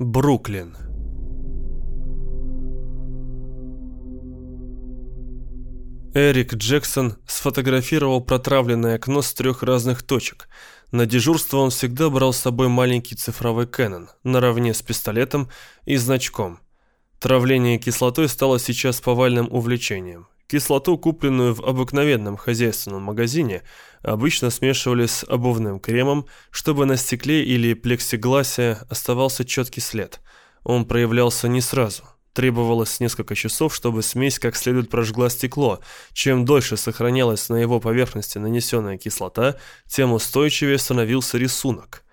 Бруклин. Эрик Джексон сфотографировал протравленное окно с трех разных точек. На дежурство он всегда брал с собой маленький цифровой Canon, наравне с пистолетом и значком. Травление кислотой стало сейчас повальным увлечением. Кислоту, купленную в обыкновенном хозяйственном магазине, обычно смешивали с обувным кремом, чтобы на стекле или плексигласе оставался четкий след. Он проявлялся не сразу. Требовалось несколько часов, чтобы смесь как следует прожгла стекло. Чем дольше сохранялась на его поверхности нанесенная кислота, тем устойчивее становился рисунок.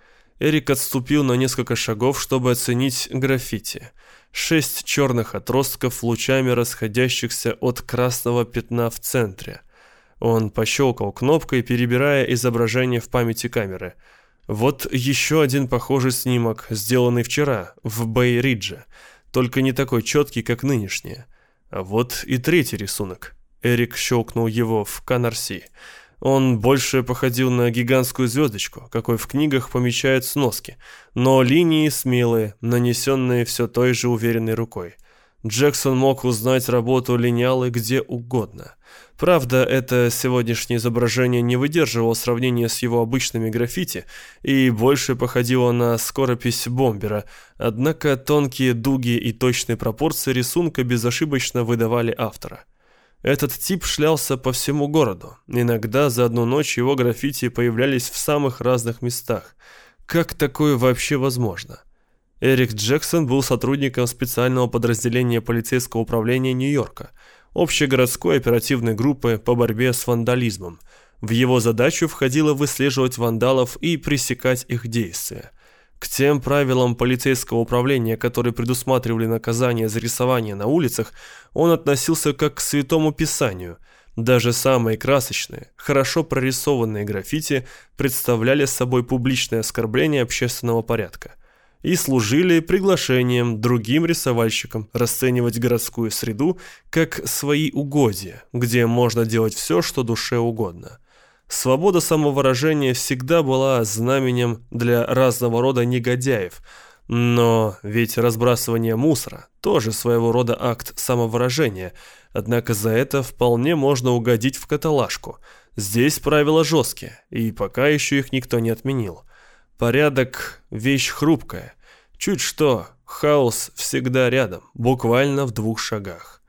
Эрик отступил на несколько шагов, чтобы оценить граффити – шесть черных отростков лучами расходящихся от красного пятна в центре. Он пощелкал кнопкой, перебирая изображение в памяти камеры. Вот еще один похожий снимок, сделанный вчера, в Бэй-Ридже, только не такой четкий, как нынешний. А вот и третий рисунок. Эрик щелкнул его в Канарси. Он больше походил на гигантскую звездочку, какой в книгах помечают сноски, но линии смелые, нанесенные все той же уверенной рукой. Джексон мог узнать работу линялы где угодно. Правда, это сегодняшнее изображение не выдерживало сравнения с его обычными граффити и больше походило на скоропись бомбера, однако тонкие дуги и точные пропорции рисунка безошибочно выдавали автора. Этот тип шлялся по всему городу. Иногда за одну ночь его граффити появлялись в самых разных местах. Как такое вообще возможно? Эрик Джексон был сотрудником специального подразделения полицейского управления Нью-Йорка, общегородской оперативной группы по борьбе с вандализмом. В его задачу входило выслеживать вандалов и пресекать их действия – к тем правилам полицейского управления, которые предусматривали наказание за рисование на улицах, он относился как к святому писанию. Даже самые красочные, хорошо прорисованные граффити представляли собой публичное оскорбление общественного порядка и служили приглашением другим рисовальщикам расценивать городскую среду как свои угодья, где можно делать все, что душе угодно – Свобода самовыражения всегда была знаменем для разного рода негодяев, но ведь разбрасывание мусора тоже своего рода акт самовыражения, однако за это вполне можно угодить в каталажку. Здесь правила жесткие, и пока еще их никто не отменил. Порядок – вещь хрупкая. Чуть что, хаос всегда рядом, буквально в двух шагах.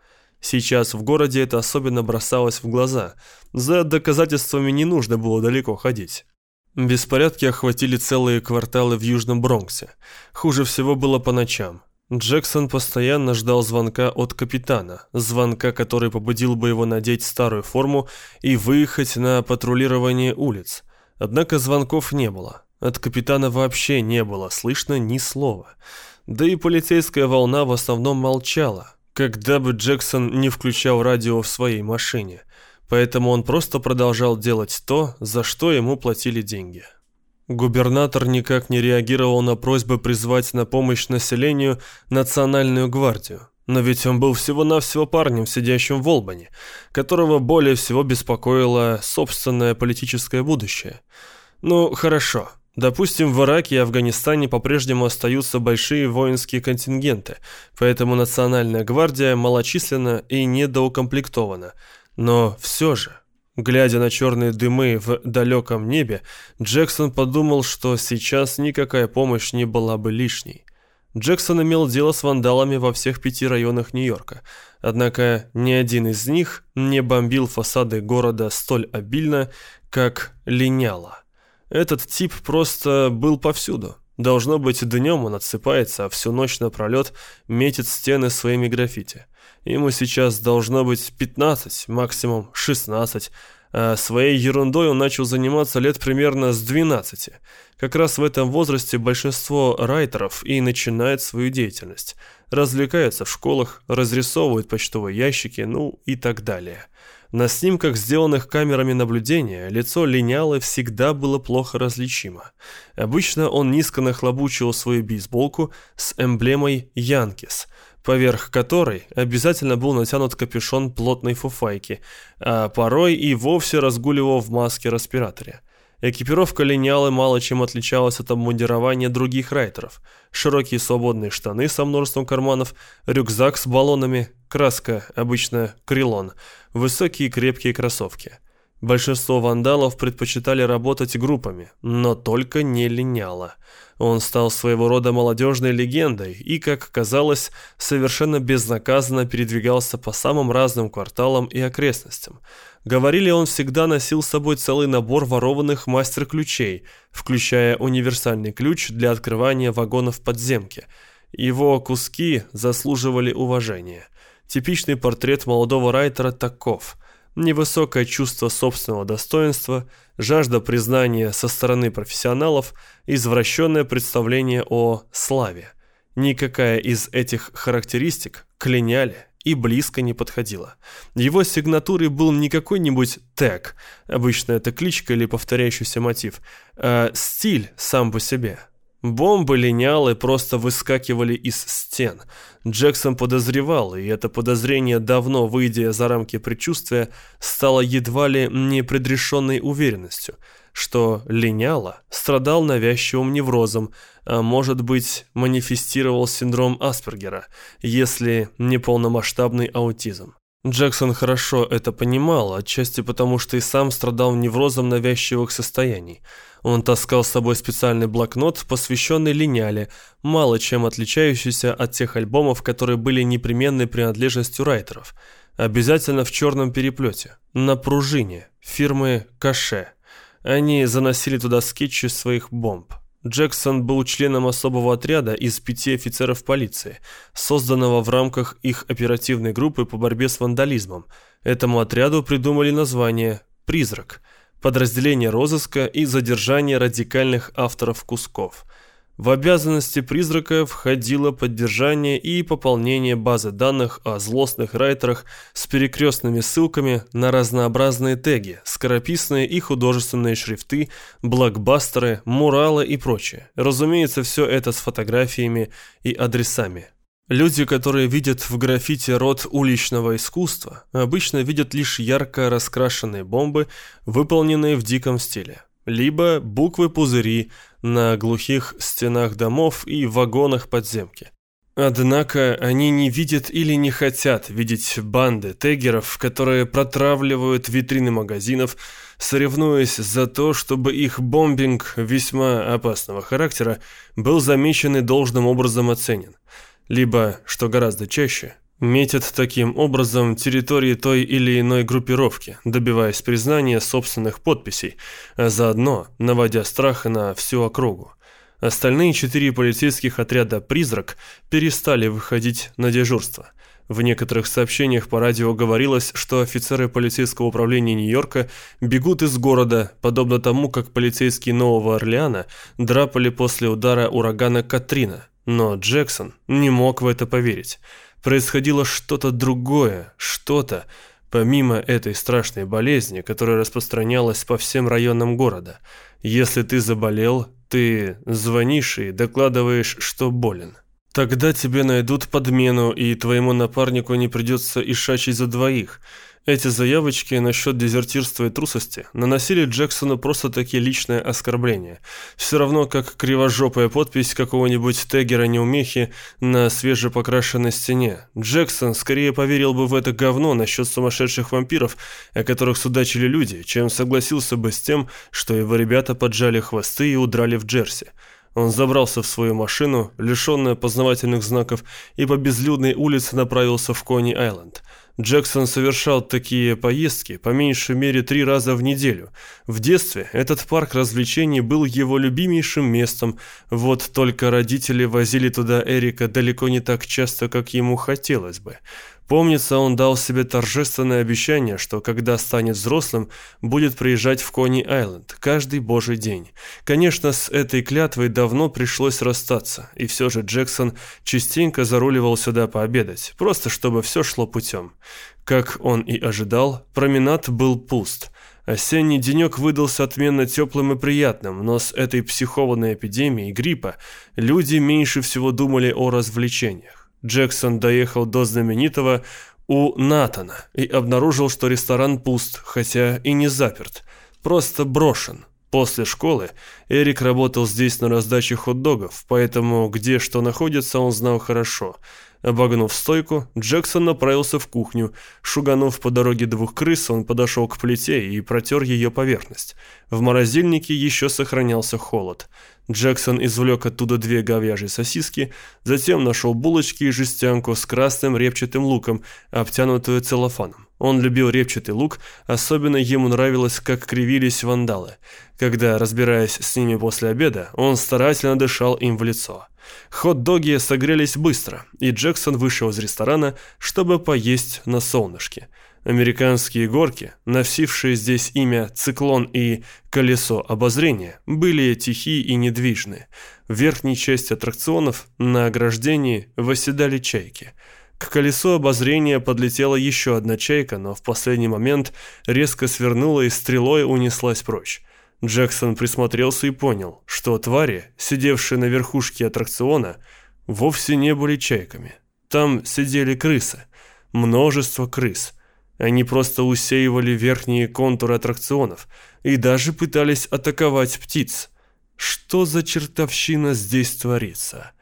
Сейчас в городе это особенно бросалось в глаза. За доказательствами не нужно было далеко ходить. Беспорядки охватили целые кварталы в Южном Бронксе. Хуже всего было по ночам. Джексон постоянно ждал звонка от капитана, звонка, который побудил бы его надеть старую форму и выехать на патрулирование улиц. Однако звонков не было. От капитана вообще не было слышно ни слова. Да и полицейская волна в основном молчала, когда бы Джексон не включал радио в своей машине, поэтому он просто продолжал делать то, за что ему платили деньги. Губернатор никак не реагировал на просьбы призвать на помощь населению Национальную гвардию. Но ведь он был всего-навсего парнем, сидящим в Олбани, которого более всего беспокоило собственное политическое будущее. Ну, хорошо. Допустим, в Ираке и Афганистане по-прежнему остаются большие воинские контингенты, поэтому Национальная гвардия малочисленна и недоукомплектована. Но все же, глядя на черные дымы в далеком небе, Джексон подумал, что сейчас никакая помощь не была бы лишней. Джексон имел дело с вандалами во всех пяти районах Нью-Йорка, однако ни один из них не бомбил фасады города столь обильно, как линяло. Этот тип просто был повсюду. Должно быть, днем он отсыпается, а всю ночь напролет метит стены своими граффити. Ему сейчас должно быть 15, максимум 16, а своей ерундой он начал заниматься лет примерно с 12. Как раз в этом возрасте большинство райтеров и начинает свою деятельность. Развлекаются в школах, разрисовывают почтовые ящики, ну и так далее. На снимках, сделанных камерами наблюдения, лицо линялы всегда было плохо различимо. Обычно он низко нахлобучивал свою бейсболку с эмблемой «Янкис», поверх которой обязательно был натянут капюшон плотной фуфайки, а порой и вовсе разгуливал в маске-респираторе. Экипировка линялы мало чем отличалась от обмундирования других райтеров. Широкие свободные штаны со множеством карманов, рюкзак с баллонами, краска, обычно крилон, высокие крепкие кроссовки. Большинство вандалов предпочитали работать группами, но только не линяло. Он стал своего рода молодежной легендой и, как казалось, совершенно безнаказанно передвигался по самым разным кварталам и окрестностям. Говорили, он всегда носил с собой целый набор ворованных мастер-ключей, включая универсальный ключ для открывания вагонов подземки. Его куски заслуживали уважения. Типичный портрет молодого райтера таков – невысокое чувство собственного достоинства, жажда признания со стороны профессионалов, извращенное представление о славе. Никакая из этих характеристик к и близко не подходила. Его сигнатурой был не какой-нибудь тег, обычно это кличка или повторяющийся мотив, а стиль сам по себе – Бомбы линялы просто выскакивали из стен. Джексон подозревал, и это подозрение, давно выйдя за рамки предчувствия, стало едва ли не предрешенной уверенностью, что линяло страдал навязчивым неврозом, а может быть манифестировал синдром Аспергера, если не полномасштабный аутизм. Джексон хорошо это понимал, отчасти потому, что и сам страдал неврозом навязчивых состояний. Он таскал с собой специальный блокнот, посвященный линяле, мало чем отличающийся от тех альбомов, которые были непременной принадлежностью райтеров. Обязательно в черном переплете, на пружине, фирмы «Каше». Они заносили туда скетчи своих бомб. Джексон был членом особого отряда из пяти офицеров полиции, созданного в рамках их оперативной группы по борьбе с вандализмом. Этому отряду придумали название «Призрак» – подразделение розыска и задержания радикальных авторов кусков – в обязанности призрака входило поддержание и пополнение базы данных о злостных райтерах с перекрестными ссылками на разнообразные теги, скорописные и художественные шрифты, блокбастеры, муралы и прочее. Разумеется, все это с фотографиями и адресами. Люди, которые видят в граффити род уличного искусства, обычно видят лишь ярко раскрашенные бомбы, выполненные в диком стиле либо буквы-пузыри на глухих стенах домов и вагонах подземки. Однако они не видят или не хотят видеть банды тегеров, которые протравливают витрины магазинов, соревнуясь за то, чтобы их бомбинг весьма опасного характера был замечен и должным образом оценен. Либо, что гораздо чаще, метят таким образом территории той или иной группировки, добиваясь признания собственных подписей, а заодно наводя страх на всю округу. Остальные четыре полицейских отряда «Призрак» перестали выходить на дежурство. В некоторых сообщениях по радио говорилось, что офицеры полицейского управления Нью-Йорка бегут из города, подобно тому, как полицейские Нового Орлеана драпали после удара урагана Катрина. Но Джексон не мог в это поверить происходило что-то другое, что-то, помимо этой страшной болезни, которая распространялась по всем районам города. Если ты заболел, ты звонишь и докладываешь, что болен. Тогда тебе найдут подмену, и твоему напарнику не придется ишачить за двоих – эти заявочки насчет дезертирства и трусости наносили Джексону просто такие личные оскорбления. Все равно, как кривожопая подпись какого-нибудь тегера-неумехи на свежепокрашенной стене. Джексон скорее поверил бы в это говно насчет сумасшедших вампиров, о которых судачили люди, чем согласился бы с тем, что его ребята поджали хвосты и удрали в Джерси. Он забрался в свою машину, лишенную познавательных знаков, и по безлюдной улице направился в Кони-Айленд. Джексон совершал такие поездки по меньшей мере три раза в неделю. В детстве этот парк развлечений был его любимейшим местом, вот только родители возили туда Эрика далеко не так часто, как ему хотелось бы. Помнится, он дал себе торжественное обещание, что когда станет взрослым, будет приезжать в Кони-Айленд каждый божий день. Конечно, с этой клятвой давно пришлось расстаться, и все же Джексон частенько заруливал сюда пообедать, просто чтобы все шло путем. Как он и ожидал, променад был пуст. Осенний денек выдался отменно теплым и приятным, но с этой психованной эпидемией гриппа люди меньше всего думали о развлечениях. Джексон доехал до знаменитого у Натана и обнаружил, что ресторан пуст, хотя и не заперт, просто брошен. После школы Эрик работал здесь на раздаче хот-догов, поэтому где что находится он знал хорошо. Обогнув стойку, Джексон направился в кухню. Шуганув по дороге двух крыс, он подошел к плите и протер ее поверхность. В морозильнике еще сохранялся холод. Джексон извлек оттуда две говяжьи сосиски, затем нашел булочки и жестянку с красным репчатым луком, обтянутую целлофаном. Он любил репчатый лук, особенно ему нравилось, как кривились вандалы. Когда, разбираясь с ними после обеда, он старательно дышал им в лицо. Хот-доги согрелись быстро, и Джексон вышел из ресторана, чтобы поесть на солнышке. Американские горки, носившие здесь имя «Циклон» и «Колесо обозрения», были тихи и недвижны. В верхней части аттракционов на ограждении восседали чайки. К колесу обозрения подлетела еще одна чайка, но в последний момент резко свернула и стрелой унеслась прочь. Джексон присмотрелся и понял, что твари, сидевшие на верхушке аттракциона, вовсе не были чайками. Там сидели крысы. Множество крыс – они просто усеивали верхние контуры аттракционов и даже пытались атаковать птиц. Что за чертовщина здесь творится?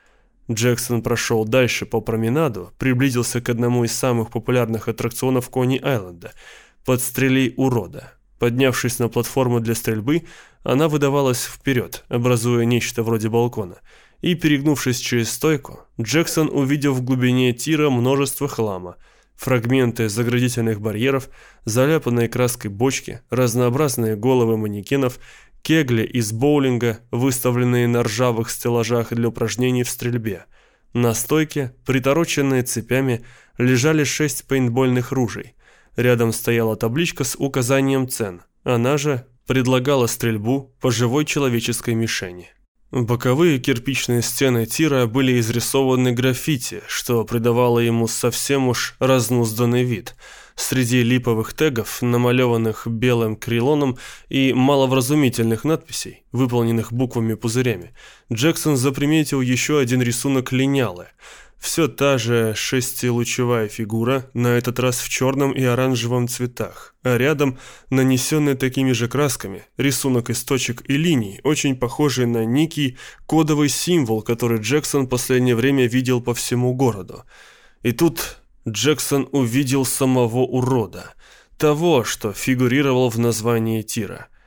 Джексон прошел дальше по променаду, приблизился к одному из самых популярных аттракционов Кони-Айленда – «Подстрели урода». Поднявшись на платформу для стрельбы, она выдавалась вперед, образуя нечто вроде балкона. И, перегнувшись через стойку, Джексон увидел в глубине тира множество хлама – Фрагменты заградительных барьеров, заляпанные краской бочки, разнообразные головы манекенов, кегли из боулинга, выставленные на ржавых стеллажах для упражнений в стрельбе. На стойке, притороченные цепями, лежали шесть пейнтбольных ружей. Рядом стояла табличка с указанием цен. Она же предлагала стрельбу по живой человеческой мишени. Боковые кирпичные стены тира были изрисованы граффити, что придавало ему совсем уж разнузданный вид. Среди липовых тегов, намалеванных белым крилоном и маловразумительных надписей, выполненных буквами-пузырями, Джексон заприметил еще один рисунок линялы – все та же шестилучевая фигура, на этот раз в черном и оранжевом цветах, а рядом, нанесенный такими же красками, рисунок из точек и линий, очень похожий на некий кодовый символ, который Джексон последнее время видел по всему городу. И тут Джексон увидел самого урода, того, что фигурировал в названии тира –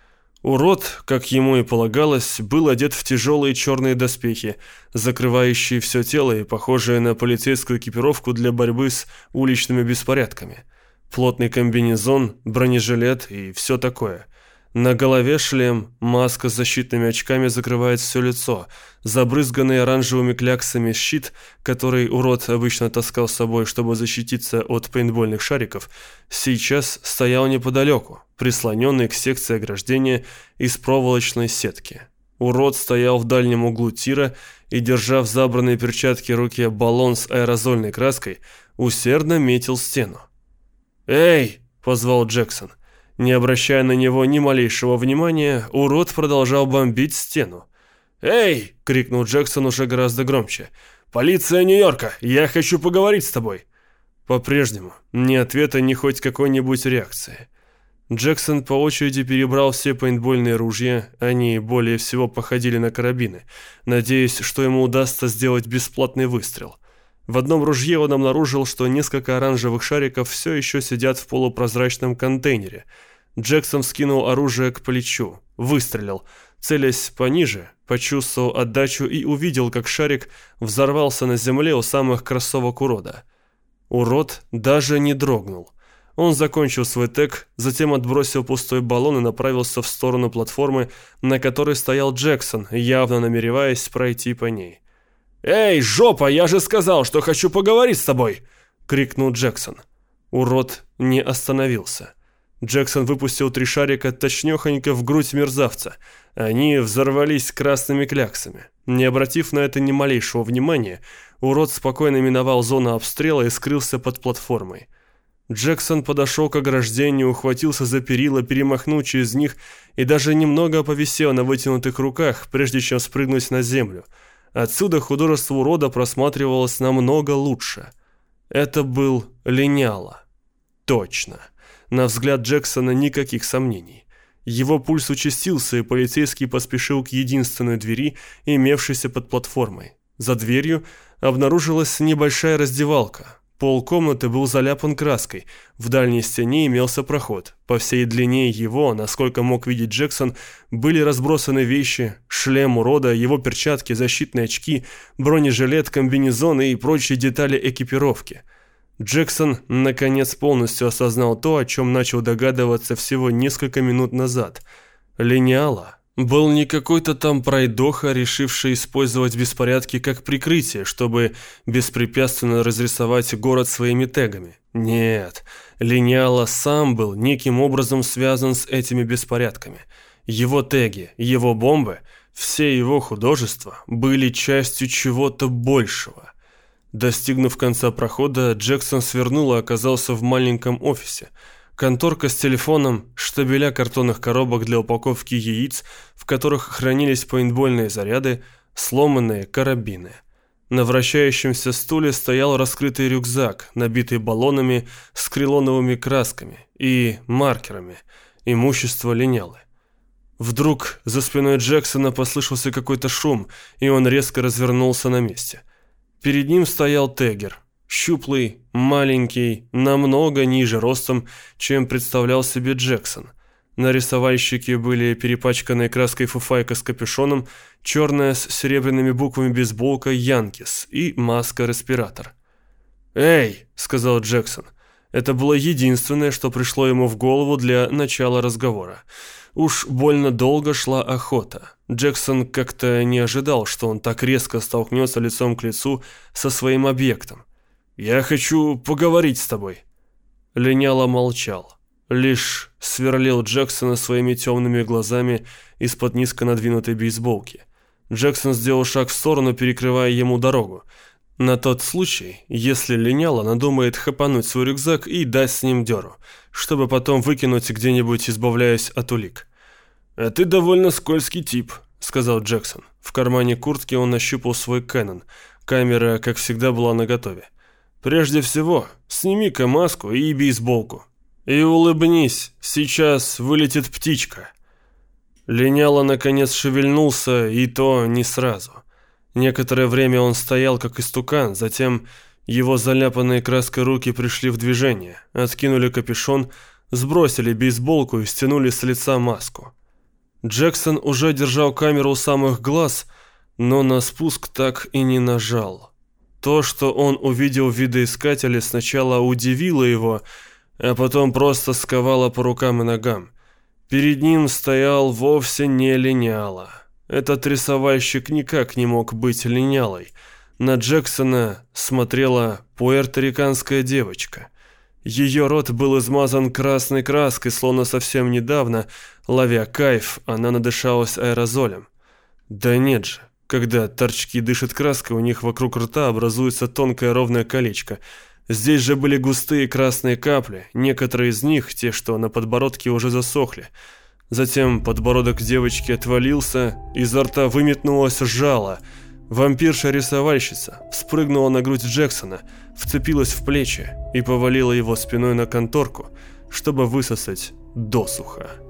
Урод, как ему и полагалось, был одет в тяжелые черные доспехи, закрывающие все тело и похожие на полицейскую экипировку для борьбы с уличными беспорядками. Плотный комбинезон, бронежилет и все такое. На голове шлем, маска с защитными очками закрывает все лицо, забрызганный оранжевыми кляксами щит, который урод обычно таскал с собой, чтобы защититься от пейнтбольных шариков, сейчас стоял неподалеку, прислоненный к секции ограждения из проволочной сетки. Урод стоял в дальнем углу тира и, держа в забранной перчатке руке баллон с аэрозольной краской, усердно метил стену. «Эй!» – позвал Джексон – не обращая на него ни малейшего внимания, урод продолжал бомбить стену. «Эй!» — крикнул Джексон уже гораздо громче. «Полиция Нью-Йорка! Я хочу поговорить с тобой!» По-прежнему, ни ответа, ни хоть какой-нибудь реакции. Джексон по очереди перебрал все пейнтбольные ружья, они более всего походили на карабины, надеясь, что ему удастся сделать бесплатный выстрел. В одном ружье он обнаружил, что несколько оранжевых шариков все еще сидят в полупрозрачном контейнере. Джексон скинул оружие к плечу, выстрелил. Целясь пониже, почувствовал отдачу и увидел, как шарик взорвался на земле у самых кроссовок урода. Урод даже не дрогнул. Он закончил свой тег, затем отбросил пустой баллон и направился в сторону платформы, на которой стоял Джексон, явно намереваясь пройти по ней. «Эй, жопа, я же сказал, что хочу поговорить с тобой!» — крикнул Джексон. Урод не остановился. Джексон выпустил три шарика точнёхонько в грудь мерзавца. Они взорвались красными кляксами. Не обратив на это ни малейшего внимания, урод спокойно миновал зону обстрела и скрылся под платформой. Джексон подошел к ограждению, ухватился за перила, перемахнул через них и даже немного повисел на вытянутых руках, прежде чем спрыгнуть на землю — Отсюда художество урода просматривалось намного лучше. Это был линяло. Точно. На взгляд Джексона никаких сомнений. Его пульс участился, и полицейский поспешил к единственной двери, имевшейся под платформой. За дверью обнаружилась небольшая раздевалка. Пол комнаты был заляпан краской, в дальней стене имелся проход. По всей длине его, насколько мог видеть Джексон, были разбросаны вещи, шлем урода, его перчатки, защитные очки, бронежилет, комбинезоны и прочие детали экипировки. Джексон, наконец, полностью осознал то, о чем начал догадываться всего несколько минут назад. Линеала был не какой-то там пройдоха, решивший использовать беспорядки как прикрытие, чтобы беспрепятственно разрисовать город своими тегами. Нет, Линеала сам был неким образом связан с этими беспорядками. Его теги, его бомбы, все его художества были частью чего-то большего. Достигнув конца прохода, Джексон свернул и оказался в маленьком офисе – конторка с телефоном, штабеля картонных коробок для упаковки яиц, в которых хранились пейнтбольные заряды, сломанные карабины. На вращающемся стуле стоял раскрытый рюкзак, набитый баллонами с крилоновыми красками и маркерами. Имущество линяло. Вдруг за спиной Джексона послышался какой-то шум, и он резко развернулся на месте. Перед ним стоял Тегер, Щуплый, маленький, намного ниже ростом, чем представлял себе Джексон. На рисовальщике были перепачканная краской фуфайка с капюшоном, черная с серебряными буквами бейсболка «Янкис» и маска-респиратор. «Эй!» — сказал Джексон. Это было единственное, что пришло ему в голову для начала разговора. Уж больно долго шла охота. Джексон как-то не ожидал, что он так резко столкнется лицом к лицу со своим объектом. «Я хочу поговорить с тобой». Линяло молчал. Лишь сверлил Джексона своими темными глазами из-под низко надвинутой бейсболки. Джексон сделал шаг в сторону, перекрывая ему дорогу. На тот случай, если линяло надумает хапануть свой рюкзак и дать с ним дёру, чтобы потом выкинуть где-нибудь, избавляясь от улик. «А ты довольно скользкий тип», — сказал Джексон. В кармане куртки он нащупал свой Кэнон. Камера, как всегда, была наготове. Прежде всего, сними-ка маску и бейсболку. И улыбнись, сейчас вылетит птичка. Линяло наконец шевельнулся, и то не сразу. Некоторое время он стоял как истукан, затем его заляпанные краской руки пришли в движение, откинули капюшон, сбросили бейсболку и стянули с лица маску. Джексон уже держал камеру у самых глаз, но на спуск так и не нажал. То, что он увидел в видоискателе, сначала удивило его, а потом просто сковало по рукам и ногам. Перед ним стоял вовсе не линяло. Этот рисовальщик никак не мог быть линялой. На Джексона смотрела пуэрториканская девочка. Ее рот был измазан красной краской, словно совсем недавно, ловя кайф, она надышалась аэрозолем. Да нет же, когда торчки дышат краской, у них вокруг рта образуется тонкое ровное колечко. Здесь же были густые красные капли, некоторые из них, те, что на подбородке, уже засохли. Затем подбородок девочки отвалился, изо рта выметнулось жало. Вампирша-рисовальщица спрыгнула на грудь Джексона, вцепилась в плечи и повалила его спиной на конторку, чтобы высосать досуха.